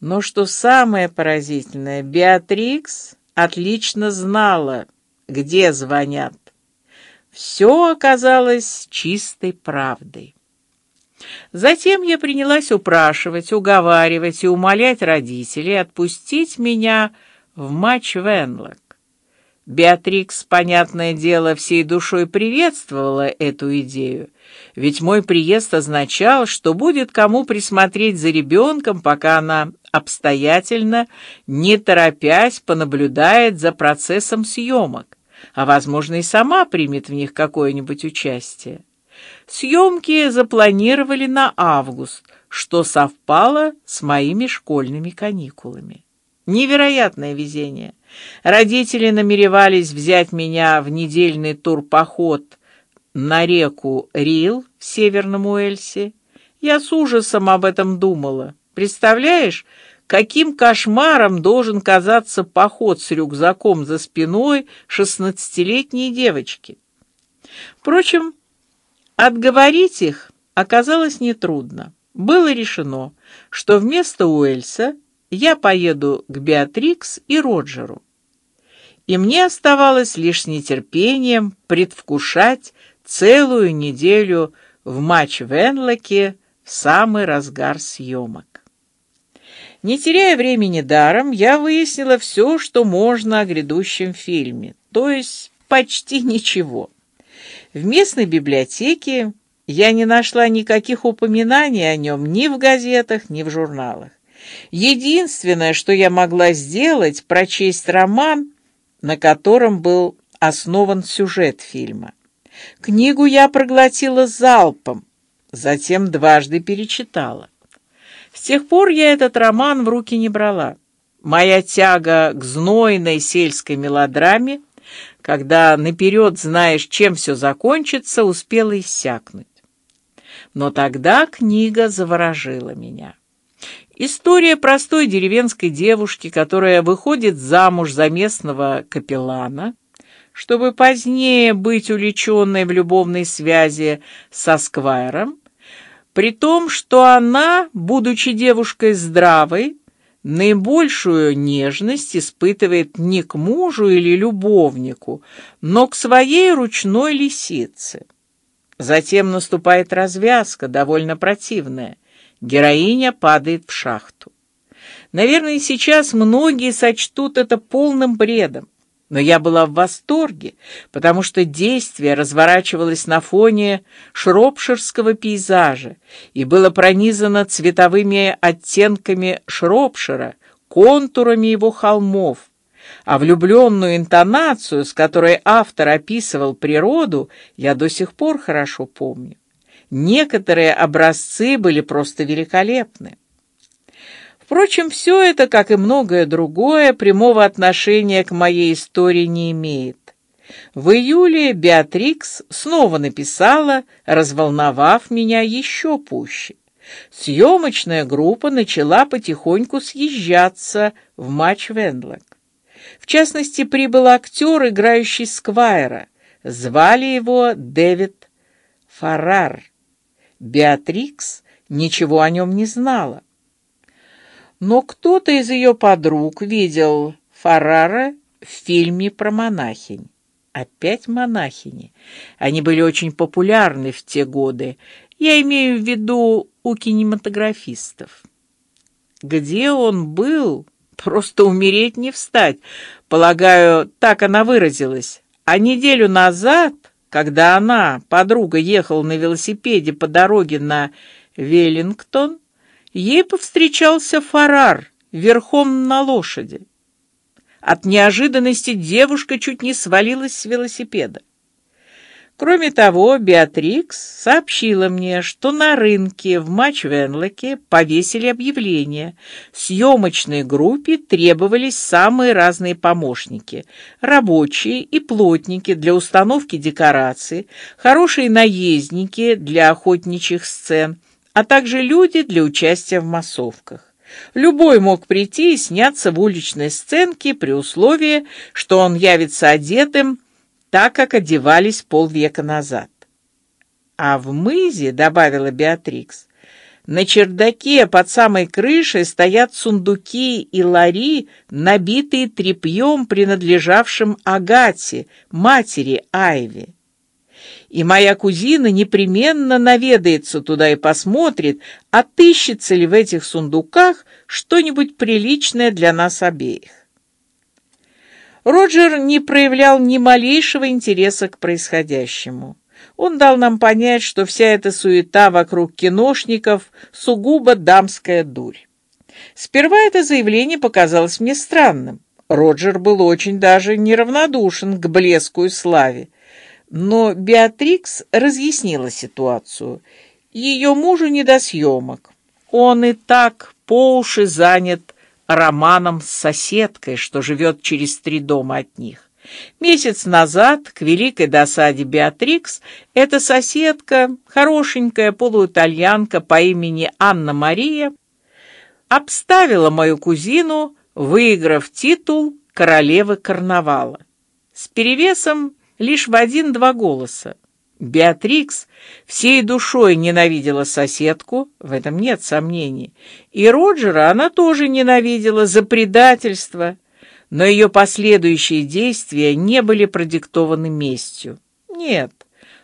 Но что самое поразительное, Беатрикс отлично знала, где звонят. Все оказалось чистой правдой. Затем я принялась упрашивать, уговаривать и умолять родителей отпустить меня в матч Венлок. Беатрикс, понятное дело, всей душой приветствовала эту идею, ведь мой приезд означал, что будет кому присмотреть за ребенком, пока она обстоятельно, не торопясь, понаблюдает за процессом съемок, а возможно и сама примет в них какое-нибудь участие. Съемки запланировали на август, что совпало с моими школьными каникулами. Невероятное везение. Родители намеревались взять меня в недельный турпоход на реку Рил в Северном Уэльсе. Я с ужасом об этом думала. Представляешь, каким кошмаром должен казаться поход с рюкзаком за спиной шестнадцатилетней девочки? Впрочем, отговорить их оказалось нетрудно. Было решено, что вместо Уэльса я поеду к Беатрикс и Роджеру. И мне оставалось лишь нетерпением предвкушать целую неделю в матч Венлоке в самый разгар съемок. Не теряя времени даром, я выяснила все, что можно о грядущем фильме, то есть почти ничего. В местной библиотеке я не нашла никаких упоминаний о нем ни в газетах, ни в журналах. Единственное, что я могла сделать, прочесть роман, на котором был основан сюжет фильма. Книгу я проглотила залпом, затем дважды перечитала. С тех пор я этот роман в руки не брала. Моя тяга к знойной сельской мелодраме, когда наперед знаешь, чем все закончится, успела иссякнуть. Но тогда книга заворожила меня. История простой деревенской девушки, которая выходит замуж за местного капеллана, чтобы позднее быть увлеченной в любовной связи со сквайром, при том, что она, будучи девушкой здравой, наибольшую нежность испытывает не к мужу или любовнику, но к своей ручной лисице. Затем наступает развязка, довольно противная героиня падает в шахту. Наверное, сейчас многие сочтут это полным бредом, но я была в восторге, потому что действие разворачивалось на фоне шропширского пейзажа и было пронизано цветовыми оттенками Шропшира, контурами его холмов, а влюбленную интонацию, с которой автор описывал природу, я до сих пор хорошо помню. Некоторые образцы были просто великолепны. Впрочем, все это, как и многое другое, прямого отношения к моей истории не имеет. В июле Беатрикс снова написала, разволновав меня еще пуще. Съемочная группа начала потихоньку съезжаться в матч Венлок. В частности, прибыл актер, играющий Сквайра. Звали его Дэвид Фаррар. Беатрикс ничего о нем не знала. Но кто-то из ее подруг видел Фаррара в фильме про монахинь. Опять монахини. Они были очень популярны в те годы. Я имею в виду у кинематографистов. Где он был? Просто умереть не встать. Полагаю, так она выразилась. А неделю назад когда она, подруга, ехала на велосипеде по дороге на Веллингтон, ей повстречался Фарар верхом на лошади. От неожиданности девушка чуть не свалилась с велосипеда. Кроме того, Беатрикс сообщила мне, что на рынке в Матчвенлоке повесили объявление. Съемочной группе требовались самые разные помощники: рабочие и плотники для установки декораций, хорошие наездники для охотничьих сцен, а также люди для участия в массовках. Любой мог прийти и сняться в уличной сценке при условии, что он явится одетым так как одевались полвека назад. А в мызе, добавила Беатрикс, На чердаке под самой крышей стоят сундуки и лари, набитые тряпьем, принадлежавшим Агате, матери Айви. И моя кузина непременно наведается туда и посмотрит, отыщется ли в этих сундуках что-нибудь приличное для нас обеих. Роджер не проявлял ни малейшего интереса к происходящему. Он дал нам понять, что вся эта суета вокруг киношников сугубо дамская дурь. Сперва это заявление показалось мне странным. Роджер был очень даже неравнодушен к блеску и славе, но Беатрикс разъяснила ситуацию. Ее мужу не до съемок. Он и так по уши занят романом с соседкой, что живет через три дома от них. Месяц назад, к великой досаде Беатрикс, эта соседка, хорошенькая полуитальянка по имени Анна Мария, обставила мою кузину, выиграв титул королевы карнавала с перевесом лишь в один-два голоса. Беатрикс всей душой ненавидела соседку, в этом нет сомнений, и Роджера она тоже ненавидела за предательство, но ее последующие действия не были продиктованы местью. Нет,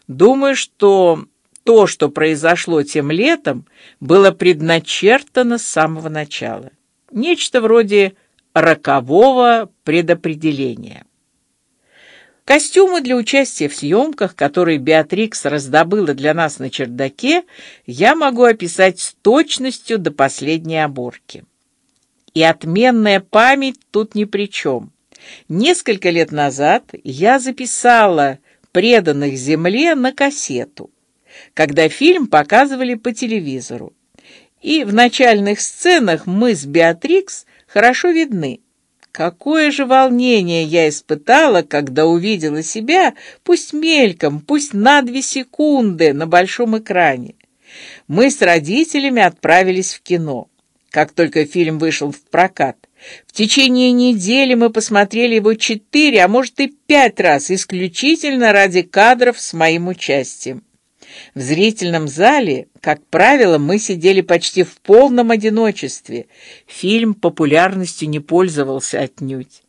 думаю, что то, что произошло тем летом, было предначертано с самого начала, нечто вроде рокового предопределения. Костюмы для участия в съемках, которые Беатрикс раздобыла для нас на чердаке, я могу описать с точностью до последней оборки. И отменная память тут ни при чем. Несколько лет назад я записала преданных земле на кассету, когда фильм показывали по телевизору. И в начальных сценах мы с Беатрикс хорошо видны. Какое же волнение я испытала, когда увидела себя, пусть мельком, пусть на две секунды, на большом экране. Мы с родителями отправились в кино. Как только фильм вышел в прокат, в течение недели мы посмотрели его четыре, а может и пять раз, исключительно ради кадров с моим участием. В зрительном зале, как правило, мы сидели почти в полном одиночестве. Фильм популярностью не пользовался отнюдь.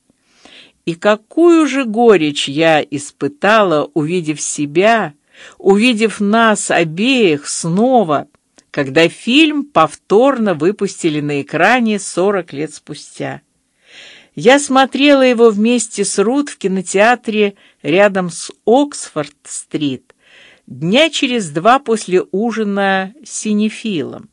И какую же горечь я испытала, увидев себя, увидев нас обеих снова, когда фильм повторно выпустили на экране сорок лет спустя. Я смотрела его вместе с Рут в кинотеатре рядом с Оксфорд-стрит дня через два после ужина синефилом.